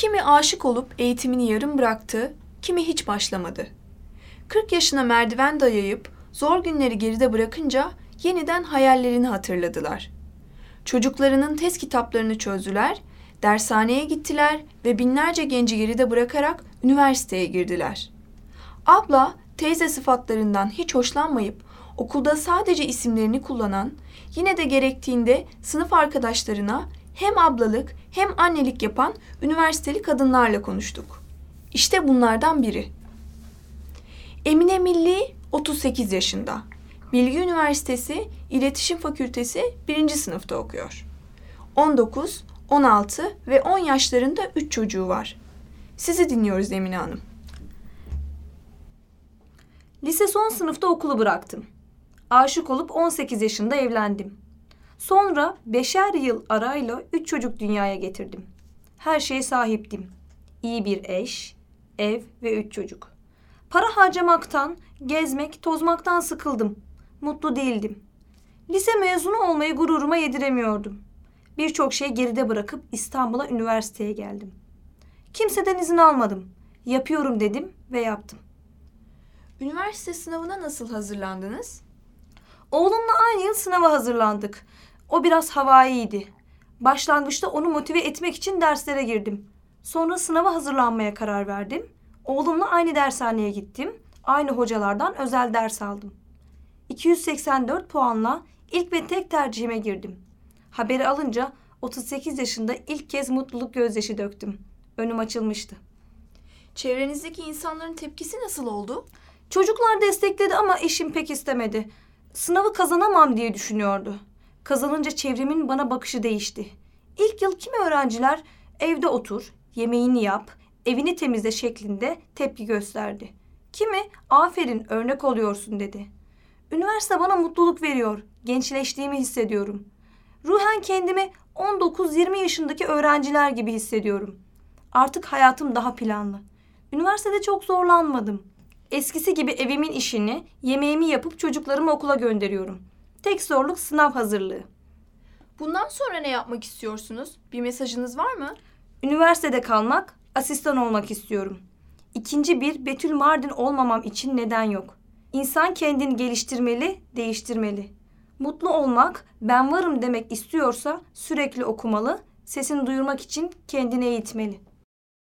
Kimi aşık olup eğitimini yarım bıraktı, kimi hiç başlamadı. 40 yaşına merdiven dayayıp zor günleri geride bırakınca yeniden hayallerini hatırladılar. Çocuklarının test kitaplarını çözdüler, dershaneye gittiler ve binlerce genci geride bırakarak üniversiteye girdiler. Abla teyze sıfatlarından hiç hoşlanmayıp okulda sadece isimlerini kullanan, yine de gerektiğinde sınıf arkadaşlarına hem ablalık hem annelik yapan üniversiteli kadınlarla konuştuk. İşte bunlardan biri. Emine Milli 38 yaşında. Bilgi Üniversitesi İletişim Fakültesi 1. sınıfta okuyor. 19, 16 ve 10 yaşlarında 3 çocuğu var. Sizi dinliyoruz Emine Hanım. Lise son sınıfta okulu bıraktım. Aşık olup 18 yaşında evlendim. Sonra beşer yıl arayla üç çocuk dünyaya getirdim. Her şeye sahiptim. İyi bir eş, ev ve üç çocuk. Para harcamaktan, gezmek, tozmaktan sıkıldım. Mutlu değildim. Lise mezunu olmayı gururuma yediremiyordum. Birçok şey geride bırakıp İstanbul'a üniversiteye geldim. Kimseden izin almadım. Yapıyorum dedim ve yaptım. Üniversite sınavına nasıl hazırlandınız? Oğlumla aynı yıl sınava hazırlandık. O biraz havaiydi. Başlangıçta onu motive etmek için derslere girdim. Sonra sınava hazırlanmaya karar verdim. Oğlumla aynı dershaneye gittim. Aynı hocalardan özel ders aldım. 284 puanla ilk ve tek tercihime girdim. Haberi alınca 38 yaşında ilk kez mutluluk gözyaşı döktüm. Önüm açılmıştı. Çevrenizdeki insanların tepkisi nasıl oldu? Çocuklar destekledi ama eşim pek istemedi. Sınavı kazanamam diye düşünüyordu. Kazanınca çevremin bana bakışı değişti. İlk yıl kimi öğrenciler evde otur, yemeğini yap, evini temizle şeklinde tepki gösterdi. Kimi aferin örnek oluyorsun dedi. Üniversite bana mutluluk veriyor, gençleştiğimi hissediyorum. Ruhen kendimi 19-20 yaşındaki öğrenciler gibi hissediyorum. Artık hayatım daha planlı. Üniversitede çok zorlanmadım. Eskisi gibi evimin işini, yemeğimi yapıp çocuklarımı okula gönderiyorum. Tek zorluk sınav hazırlığı. Bundan sonra ne yapmak istiyorsunuz? Bir mesajınız var mı? Üniversitede kalmak, asistan olmak istiyorum. İkinci bir Betül Mardin olmamam için neden yok. İnsan kendini geliştirmeli, değiştirmeli. Mutlu olmak, ben varım demek istiyorsa sürekli okumalı, sesini duyurmak için kendini eğitmeli.